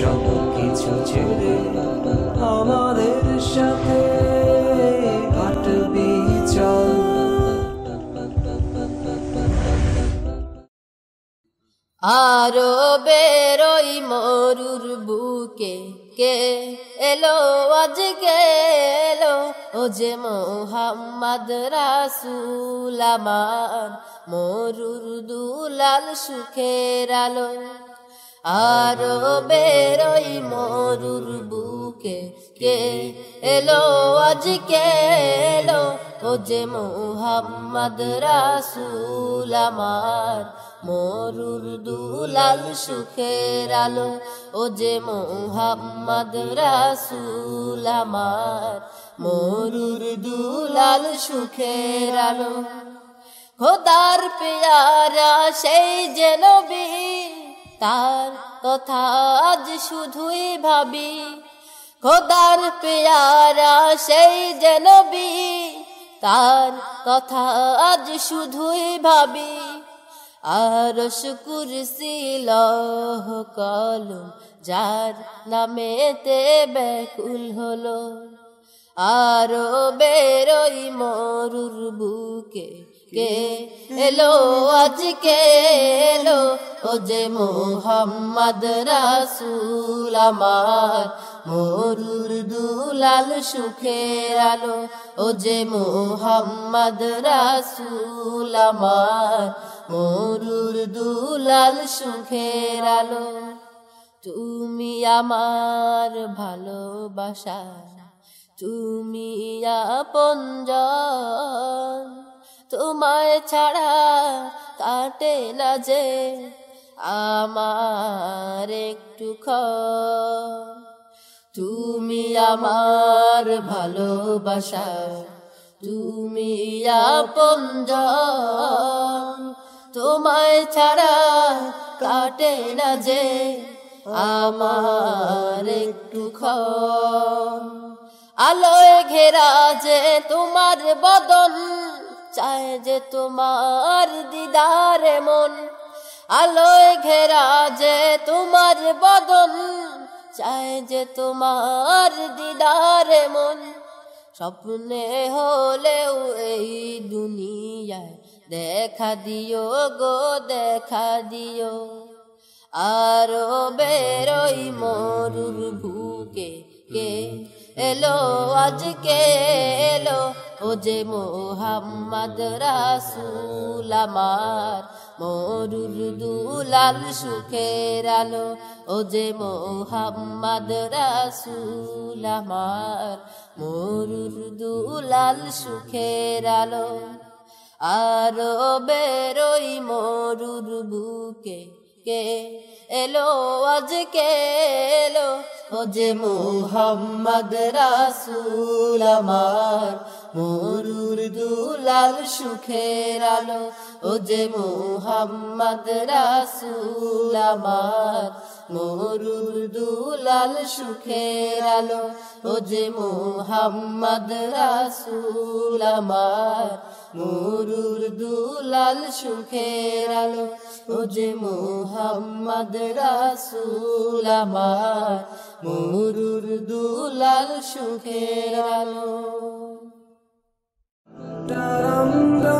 সব কিছু ছেড়ে আমাদের সাথে হাঁটবি চল। আরও বেরোই মরুর বুকে, কে এলো আজ এলো? ও যে মোহাম্মদ রাসুল আমার, মরুর দুলাল সুখের আলো আরও বেরোই মরুর বুকে কে এলো আজ এলো? ও যে মোহাম্মদ রাসুল আমার, মরুর দুলাল সুখের আলো। ও যে মোহাম্মদ রাসুল আমার, মরুর দুলাল সুখের আলো। খোদার পেয়ারা সেই যে নবী তার কথা আজ শুধুই ভাবি। খোদার পেয়ারা সেই যে নবী, তার কথা আজ শুধুই ভাবি। আর কুরসি লহ কলম, যার নামেতে ব্যাকুল হলো। আরও বেরোই মরুর বুকে কে এলো আজ কে এলো? ও যে মোহাম্মদ রাসুল আমার, মরুর দুলাল সুখের আলো। ও যে মোহাম্মদ রাসুল আমার, মরুর দুলাল সুখের আলো। তুমি আমার ভালোবাসা, তুমি আপনজন তোমায় ছাড়া কাটে না যে আমার একটু খ তুমি আমার ভালোবাসা, তুমি আপনজন তোমায় ছাড়া কাটে না যে আমার একটু খ আলোয় ঘেরা যে তোমার বদন চায় যে তোমার দিদার মন। আলোয় ঘেরা যে তোমার বদন চায় যে তোমার দিদার মন। স্বপ্নে হলেও এই দুনিয়ায় দেখা দিও গো, দেখা দিও। আরও বেরোই মরুর ভুকে কে এলো আজ কে এলো ও যে মোহাম্মদ রাসুল আমার। মরুর দুলাল সুখের আলো, ও যে মোহাম্মদ রাসুল আমার। মরুর দুলাল সুখের আলো, আরও বেরোই মরুর বুকে কে এলো, আজ কে এলো? ও যে মোহাম্মদ রাসুল আমার। মরুর দুলাল সুখের আলো, ও যে মোহাম্মদ রাসুল আমার। মরুর দুলাল সুখের আলো, ও যে মোহাম্মদ রাসুল আমার। মরুর দুলাল সুখের আলো, ও যে মোহাম্মদ রাসুল আমার। মরুর দুলাল সুখের আলো। da da da.